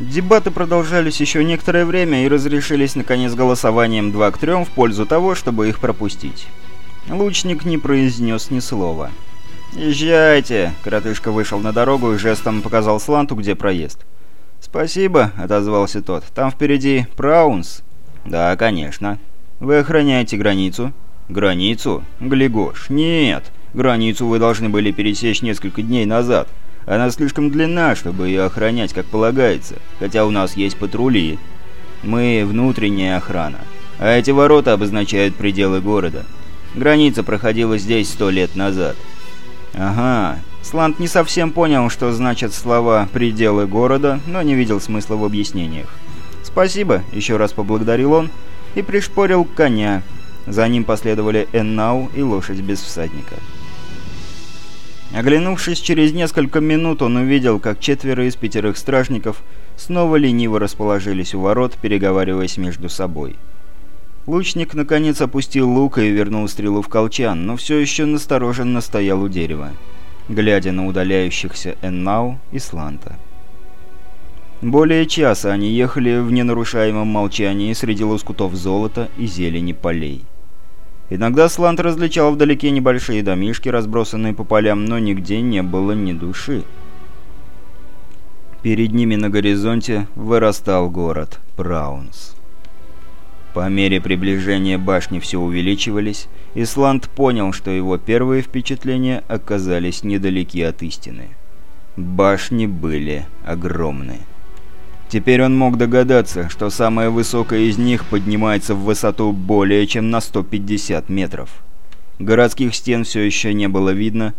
Дебаты продолжались еще некоторое время и разрешились, наконец, голосованием 2 к 3 в пользу того, чтобы их пропустить. Лучник не произнес ни слова. «Езжайте!» — коротышка вышел на дорогу и жестом показал Сланту, где проезд. «Спасибо», — отозвался тот. «Там впереди Праунс». «Да, конечно». «Вы охраняете границу?» «Границу? Глигош, нет. Границу вы должны были пересечь несколько дней назад. Она слишком длинна, чтобы ее охранять, как полагается, хотя у нас есть патрули. Мы внутренняя охрана. А эти ворота обозначают пределы города. Граница проходила здесь сто лет назад». «Ага, Слант не совсем понял, что значат слова «пределы города», но не видел смысла в объяснениях. «Спасибо», — еще раз поблагодарил он и пришпорил коня. За ним последовали Эннау и лошадь без всадника. Оглянувшись через несколько минут, он увидел, как четверо из пятерых стражников снова лениво расположились у ворот, переговариваясь между собой. Лучник, наконец, опустил лук и вернул стрелу в колчан, но все еще настороженно стоял у дерева глядя на удаляющихся Эннау и Сланта. Более часа они ехали в ненарушаемом молчании среди лоскутов золота и зелени полей. Иногда Слант различал вдалеке небольшие домишки, разбросанные по полям, но нигде не было ни души. Перед ними на горизонте вырастал город Праунс. По мере приближения башни все увеличивались, и Сланд понял, что его первые впечатления оказались недалеки от истины. Башни были огромны. Теперь он мог догадаться, что самая высокая из них поднимается в высоту более чем на 150 метров. Городских стен все еще не было видно,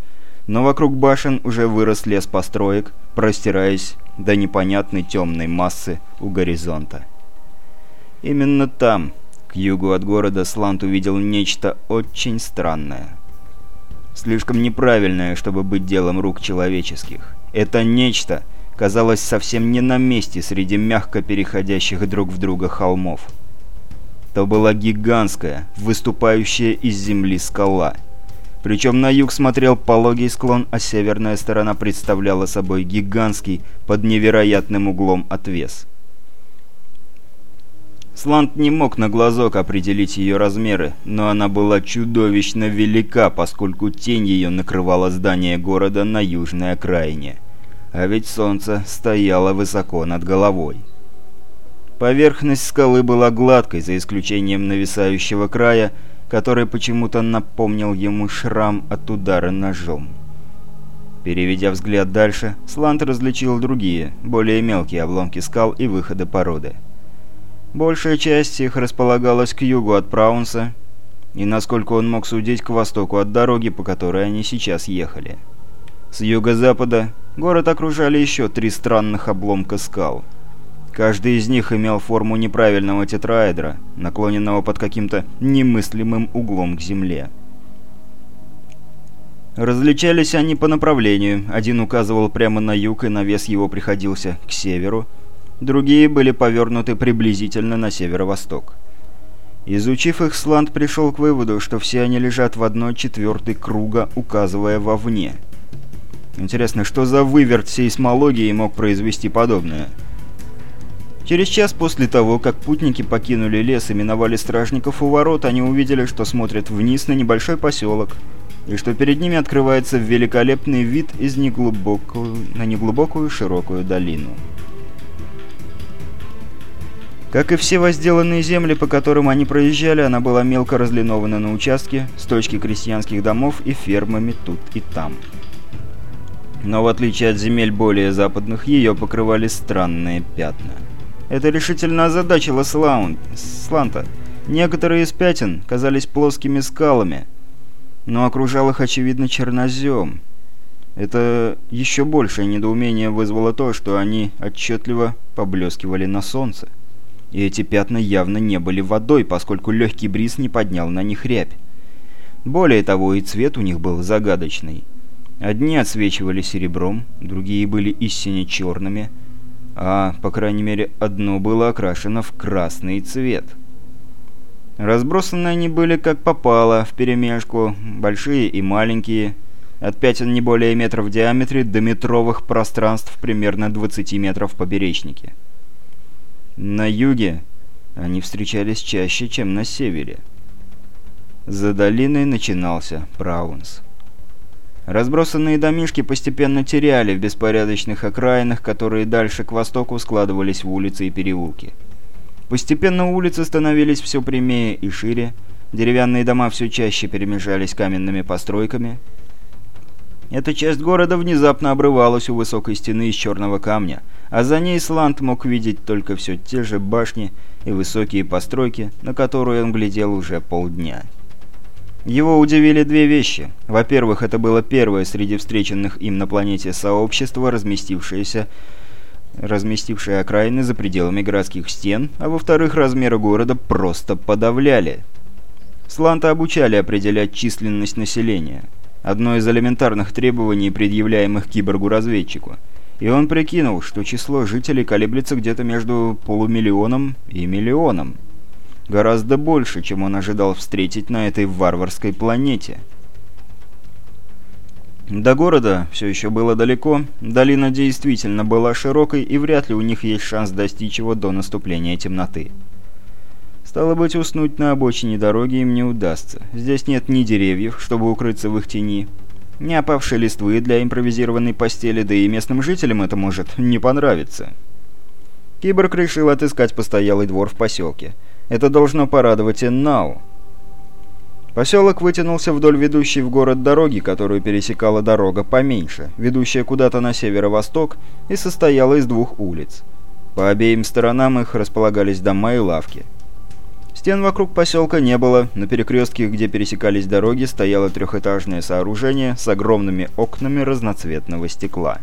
но вокруг башен уже вырос лес построек, простираясь до непонятной темной массы у горизонта. Именно там, к югу от города, Слант увидел нечто очень странное. Слишком неправильное, чтобы быть делом рук человеческих. Это нечто казалось совсем не на месте среди мягко переходящих друг в друга холмов. То была гигантская, выступающая из земли скала. Причем на юг смотрел пологий склон, а северная сторона представляла собой гигантский, под невероятным углом отвес. Слант не мог на глазок определить ее размеры, но она была чудовищно велика, поскольку тень ее накрывала здание города на южной окраине. А ведь солнце стояло высоко над головой. Поверхность скалы была гладкой, за исключением нависающего края, который почему-то напомнил ему шрам от удара ножом. Переведя взгляд дальше, Слант различил другие, более мелкие обломки скал и выходы породы. Большая часть их располагалась к югу от Праунса и, насколько он мог судить, к востоку от дороги, по которой они сейчас ехали. С юго-запада город окружали еще три странных обломка скал. Каждый из них имел форму неправильного тетраэдра, наклоненного под каким-то немыслимым углом к земле. Различались они по направлению. Один указывал прямо на юг, и навес его приходился к северу, другие были повернуты приблизительно на северо-восток. Изучив их, Сланд пришел к выводу, что все они лежат в одной четвертой круга, указывая вовне. Интересно, что за выверт сейсмологии мог произвести подобное? Через час после того, как путники покинули лес и миновали стражников у ворот, они увидели, что смотрят вниз на небольшой поселок, и что перед ними открывается великолепный вид из неглубокую, на неглубокую широкую долину. Как и все возделанные земли, по которым они проезжали, она была мелко разлинована на участке с точки крестьянских домов и фермами тут и там. Но в отличие от земель более западных, ее покрывали странные пятна. Это решительно озадачило Слаун... Сланта. Некоторые из пятен казались плоскими скалами, но окружал их, очевидно, чернозем. Это еще большее недоумение вызвало то, что они отчетливо поблескивали на солнце и эти пятна явно не были водой, поскольку легкий бриз не поднял на них рябь. Более того, и цвет у них был загадочный. Одни отсвечивали серебром, другие были истинно черными, а, по крайней мере, одно было окрашено в красный цвет. Разбросаны они были как попало, вперемешку, большие и маленькие, от пятен не более метров в диаметре до метровых пространств примерно 20 метров в поперечнике. На юге они встречались чаще, чем на севере. За долиной начинался Праунс. Разбросанные домишки постепенно теряли в беспорядочных окраинах, которые дальше к востоку складывались в улицы и переулки. Постепенно улицы становились все прямее и шире, деревянные дома все чаще перемежались каменными постройками. Эта часть города внезапно обрывалась у высокой стены из черного камня, а за ней Сланд мог видеть только все те же башни и высокие постройки, на которые он глядел уже полдня. Его удивили две вещи. Во-первых, это было первое среди встреченных им на планете сообщество, разместившееся разместившее окраины за пределами городских стен, а во-вторых, размеры города просто подавляли. Сланта обучали определять численность населения. Одно из элементарных требований, предъявляемых киборгу-разведчику. И он прикинул, что число жителей колеблется где-то между полумиллионом и миллионом. Гораздо больше, чем он ожидал встретить на этой варварской планете. До города все еще было далеко, долина действительно была широкой, и вряд ли у них есть шанс достичь его до наступления темноты. Стало быть, уснуть на обочине дороги им не удастся. Здесь нет ни деревьев, чтобы укрыться в их тени, ни опавшей листвы для импровизированной постели, да и местным жителям это может не понравиться. Киборг решил отыскать постоялый двор в поселке – это должно порадовать Эннау. Поселок вытянулся вдоль ведущей в город дороги, которую пересекала дорога поменьше, ведущая куда-то на северо-восток, и состояла из двух улиц. По обеим сторонам их располагались дома и лавки. Стен вокруг поселка не было, на перекрестке, где пересекались дороги, стояло трехэтажное сооружение с огромными окнами разноцветного стекла.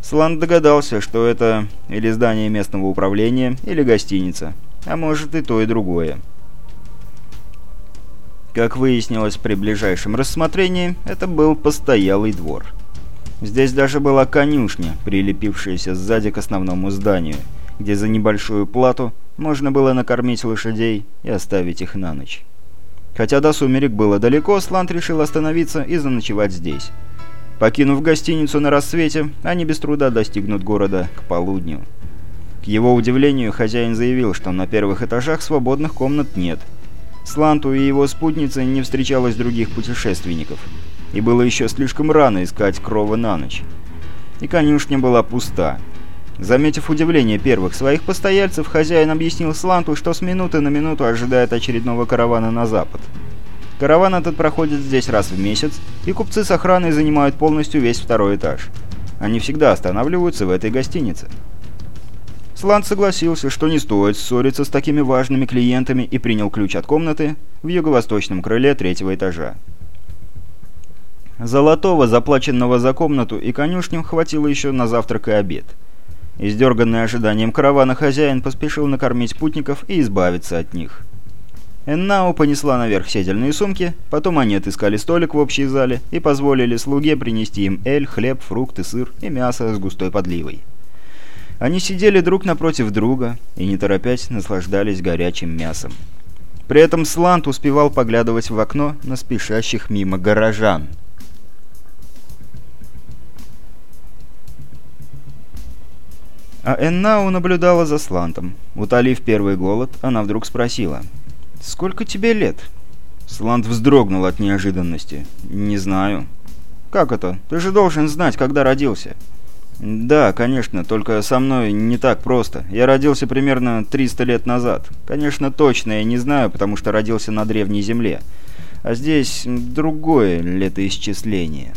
Сланд догадался, что это или здание местного управления, или гостиница, а может и то, и другое. Как выяснилось при ближайшем рассмотрении, это был постоялый двор. Здесь даже была конюшня, прилепившаяся сзади к основному зданию, где за небольшую плату можно было накормить лошадей и оставить их на ночь. Хотя до сумерек было далеко, Слант решил остановиться и заночевать здесь. Покинув гостиницу на рассвете, они без труда достигнут города к полудню. Его удивлению, хозяин заявил, что на первых этажах свободных комнат нет. Сланту и его спутнице не встречалось других путешественников, и было еще слишком рано искать крова на ночь. И конюшня была пуста. Заметив удивление первых своих постояльцев, хозяин объяснил Сланту, что с минуты на минуту ожидает очередного каравана на запад. Караван этот проходит здесь раз в месяц, и купцы с охраной занимают полностью весь второй этаж. Они всегда останавливаются в этой гостинице. Сланд согласился, что не стоит ссориться с такими важными клиентами и принял ключ от комнаты в юго-восточном крыле третьего этажа. Золотого, заплаченного за комнату и конюшню, хватило еще на завтрак и обед. Издерганный ожиданием каравана хозяин поспешил накормить путников и избавиться от них. Эннау понесла наверх седельные сумки, потом они отыскали столик в общей зале и позволили слуге принести им эль, хлеб, фрукты, сыр и мясо с густой подливой. Они сидели друг напротив друга и, не торопясь, наслаждались горячим мясом. При этом Слант успевал поглядывать в окно на спешащих мимо горожан. А Эннау наблюдала за Слантом. Утолив первый голод, она вдруг спросила. «Сколько тебе лет?» Слант вздрогнул от неожиданности. «Не знаю». «Как это? Ты же должен знать, когда родился». «Да, конечно, только со мной не так просто. Я родился примерно 300 лет назад. Конечно, точно я не знаю, потому что родился на Древней Земле. А здесь другое летоисчисление».